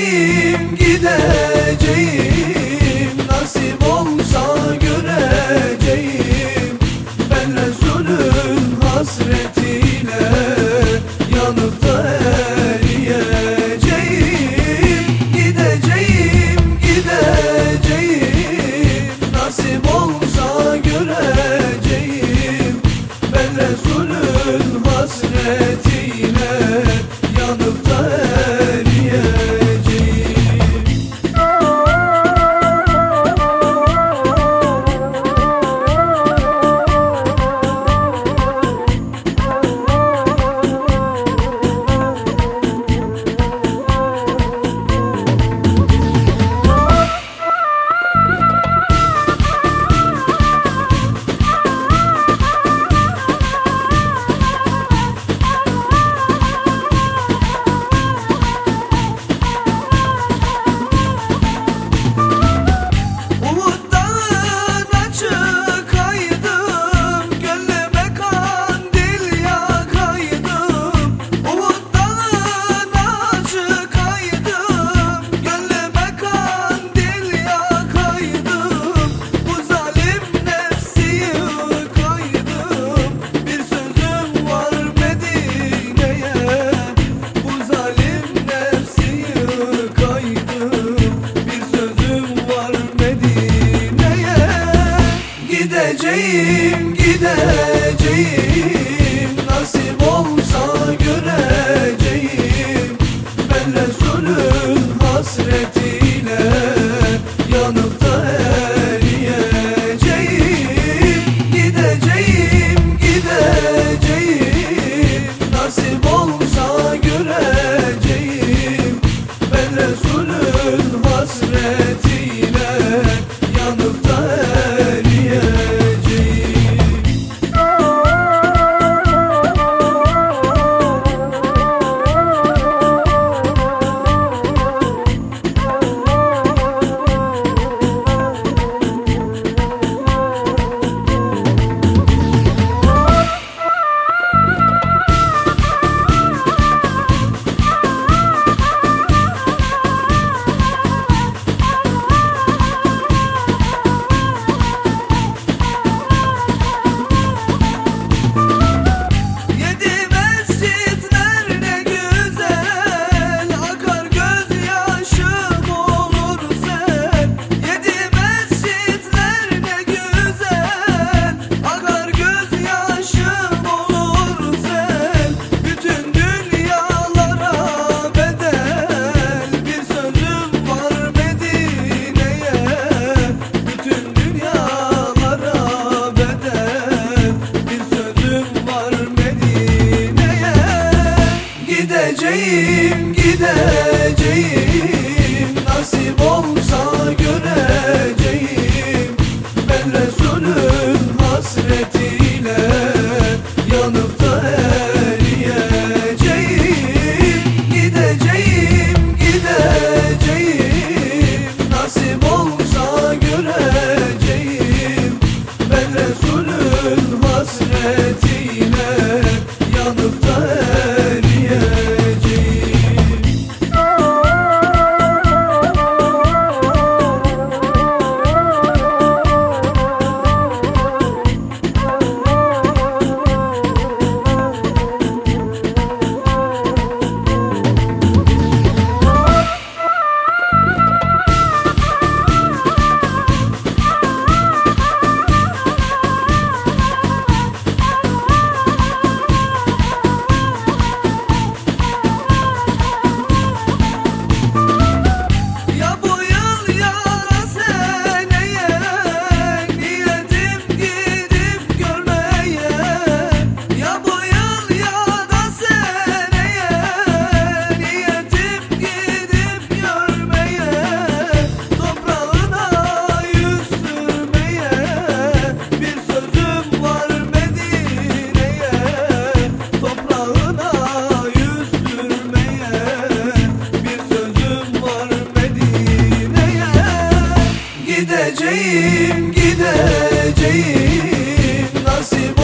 Gideceğim gideceğim. Nasip olsa göreceğim. Ben Resulün hasretiyle Yanıp da eriyeceğim. Gideceğim gideceğim. Nasip olsa göreceğim. Ben Resulün hasretiyle Gideceğim gideceğim. Nasip olsa göreceğim Gideceğim gideceğim. Nasip olsa göreceğim. Ben Resulün hasretiyle Yanıp da eriyeceğim. Gideceğim gideceğim. Nasip olsa göreceğim. Ben Resulün hasretiyle yüreğim nasip